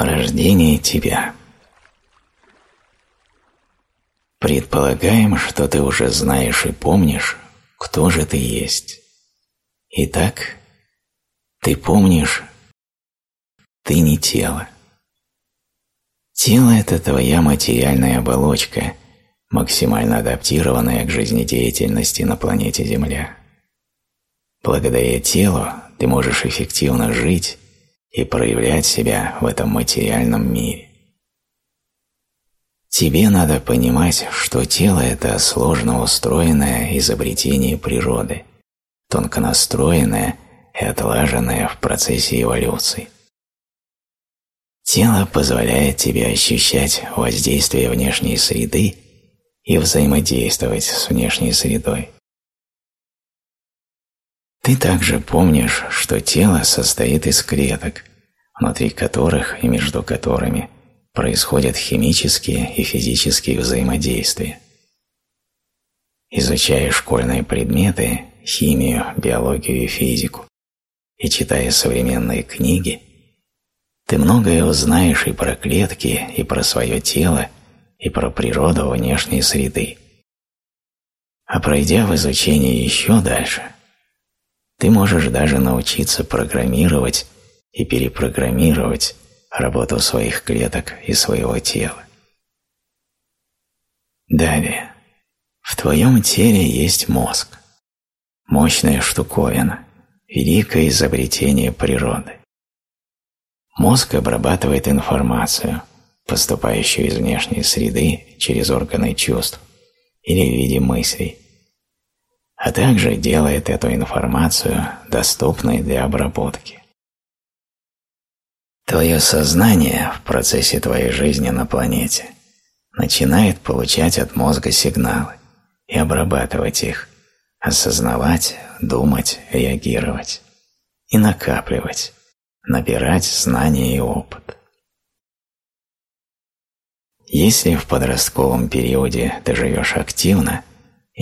Рождение тебя. Предполагаем, что ты уже знаешь и помнишь, кто же ты есть. Итак, ты помнишь, ты не тело. Тело – это твоя материальная оболочка, максимально адаптированная к жизнедеятельности на планете Земля. Благодаря телу ты можешь эффективно жить и проявлять себя в этом материальном мире. Тебе надо понимать, что тело – это сложно устроенное изобретение природы, тонко настроенное и отлаженное в процессе эволюции. Тело позволяет тебе ощущать воздействие внешней среды и взаимодействовать с внешней средой. Ты также помнишь, что тело состоит из клеток, внутри которых и между которыми происходят химические и физические взаимодействия. Изучая школьные предметы, химию, биологию и физику, и читая современные книги – ты многое узнаешь и про клетки, и про свое тело, и про природу внешней среды. А пройдя в изучении еще дальше, ты можешь даже научиться программировать и перепрограммировать работу своих клеток и своего тела. Далее. В твоем теле есть мозг. Мощная штуковина, великое изобретение природы. Мозг обрабатывает информацию, поступающую из внешней среды через органы чувств или в виде мыслей, а также делает эту информацию доступной для обработки. Твое сознание в процессе твоей жизни на планете начинает получать от мозга сигналы и обрабатывать их, осознавать, думать, реагировать и накапливать набирать знания и опыт. Если в подростковом периоде ты живешь активно,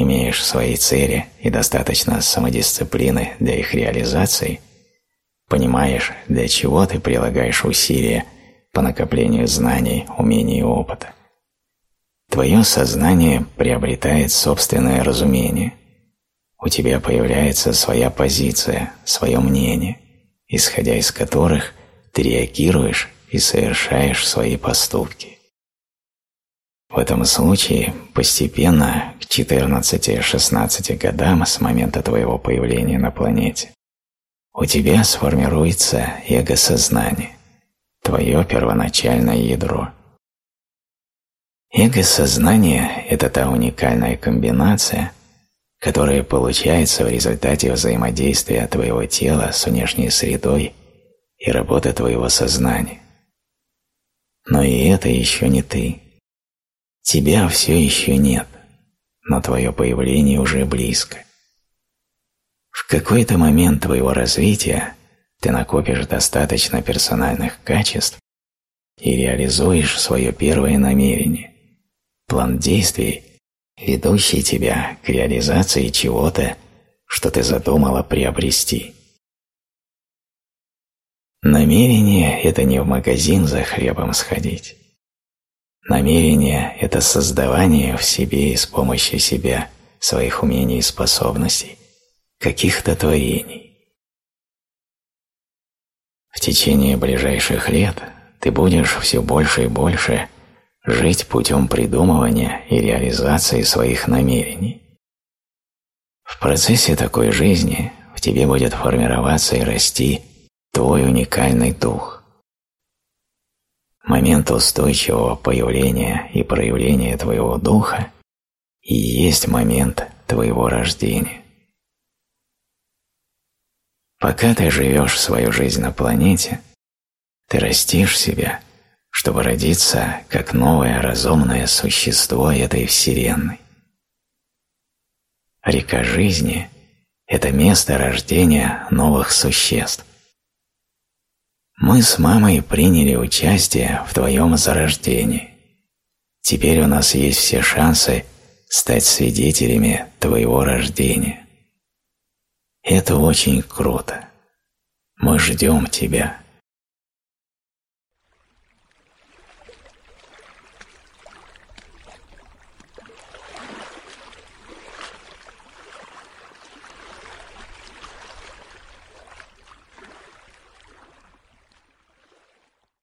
имеешь свои цели и достаточно самодисциплины для их реализации, понимаешь, для чего ты прилагаешь усилия по накоплению знаний, умений и опыта, твое сознание приобретает собственное разумение, у тебя появляется своя позиция, свое мнение – исходя из которых ты реагируешь и совершаешь свои поступки. В этом случае постепенно к 14-16 годам с момента твоего появления на планете у тебя сформируется эго-сознание, твое первоначальное ядро. Эго-сознание – это та уникальная комбинация, которое получается в результате взаимодействия твоего тела с внешней средой и работы твоего сознания. Но и это еще не ты. Тебя все еще нет, но твое появление уже близко. В какой-то момент твоего развития ты накопишь достаточно персональных качеств и реализуешь свое первое намерение, план действий, ведущий тебя к реализации чего-то, что ты задумала приобрести. Намерение – это не в магазин за хлебом сходить. Намерение – это создавание в себе и с помощью себя своих умений и способностей, каких-то творений. В течение ближайших лет ты будешь все больше и больше жить путем придумывания и реализации своих намерений. В процессе такой жизни в тебе будет формироваться и расти твой уникальный дух. Момент устойчивого появления и проявления твоего духа и есть момент твоего рождения. Пока ты живешь свою жизнь на планете, ты растишь себя – чтобы родиться как новое разумное существо этой Вселенной. Река жизни – это место рождения новых существ. Мы с мамой приняли участие в твоем зарождении. Теперь у нас есть все шансы стать свидетелями твоего рождения. Это очень круто. Мы ждем тебя.